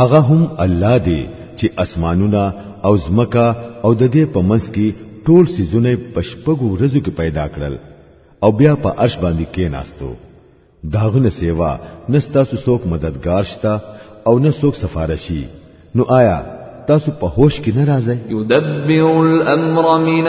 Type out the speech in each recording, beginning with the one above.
هغه هم الله دی چې اسمانونه او زمکا او د دې په منځ کې ټول سيزونه پشپګو ورځو کې پیدا کړل او بیا په عرش باندې کېناستو داغنه سیوا نستا سو څوک مددگار شتا او نه څوک سفارشي نو آیا تاسو په هوش کې نه راځئ یدبر الامر من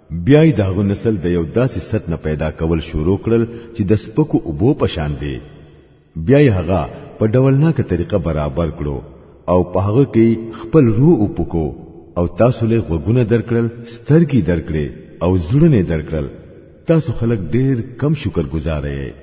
بیا یې داغه نسل د یو داسې ست نه پیدا کول شروع کړل چې د سپکو اوبو په شان دی بیا یې هغه په ډولناکه طریقه برابر کړو او په هغه کې خپل روح وپکو او تاسو له غوګونه درکړل سترګې درکړې او زړونه درکړل تاسو خلک ډېر کم شکر گزار یې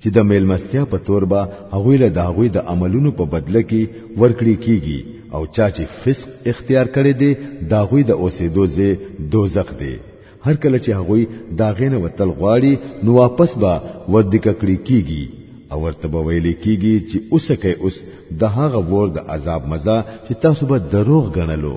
چې د میلمستیا په تور به هغوی له داغوی د عملونو په بدله کې ورکړي کیږي او چا چې فسق اختیار کړي دي داغوی د اوسېدو ځای دوزخ دی هر کله چې هغوی داغینه وتل غواړي نو واپس به ودک کړي کیږي او ورته به ویل کیږي چې اوسکه اوس د هغه ور د عذاب مزه چې تاسو به دروغ غنلو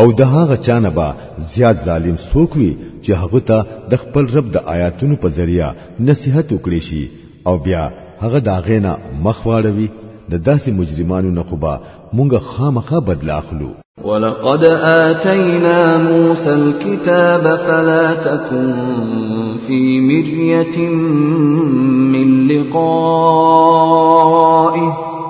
او د هغه چانه با زیات ظالم څوک وي چې هغه ته د خپل رب د آیاتونو په ذریعہ نصیحت وکړي شي او بیا هغه دا غینا مخ واړوي د داسې مجرمانو نه خو به مونږ خامخا بدل اخلو ولقد آتينا موسى الكتاب فلا تكن في مرية من لقائه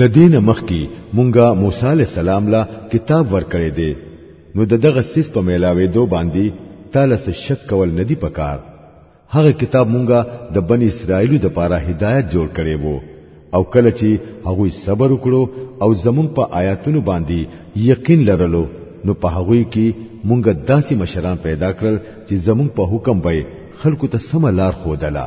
د دین مخکی مونږه موسی علی السلام لا کتاب ورکړی دی نو د دغه سیس په میلاوې دو باندې تاله څه شک کول نه دی پکار هغه کتاب مونږه د بنی اسرائیلو د پاره هدایت جوړ کړي وو او کله چې هغه صبر وکړو او زمون په آیاتونو باندې یقین لرلو نو په هغه کې مونږه داسې مشران پیدا کړل چې زمون په حکم به خلکو ته سم لار خودله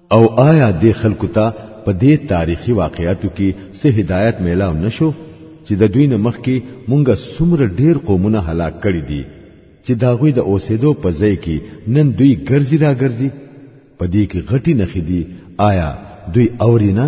او آیا د خلکو ته په دې تاریخي واقعیتو کې سه هدایت میلاو نشو چې د دوی نه مخکې مونږه څومره ډیر قومونه هلاک کړي دي چې دا غوي د اوسېدو په ځای کې نن دوی ګرځي را ګرځي په دې کې غټي نخې دي آیا دوی اوري نه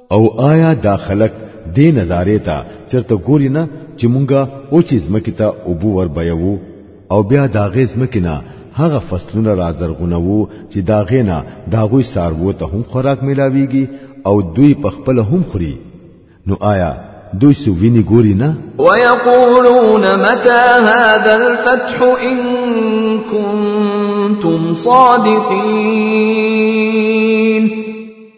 او آیا دا خلک دې نظارې ته چرته ګوري نه چې مونږه او چې زمکې ته اوبو ور بیوو او بیا دا غې زمکې نه هغه فصلونه را زرغونوو چې دا غې نه دا غوي ساروو ته هم خوراک ملاويږي او دوی په خپل هم خوري نو آیا دوی سو ویني ګوري نه ويقولون متى هذا الفتح ان كنتم صادقين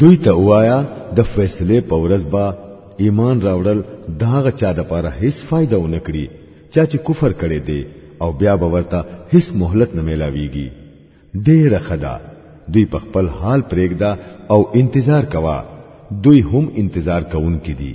دوی ته وایا د فیصله په ورځ به ایمان راوړل داغه چا د پاره هیڅ فائدہ و نکړي چا چې کفر کړي دي او بیا به ورته هیڅ مهلت نه ملاويږي ډېر خدا دوی په خپل حال پرېږدا او انتظار کوا دوی هم انتظار کوونکې دي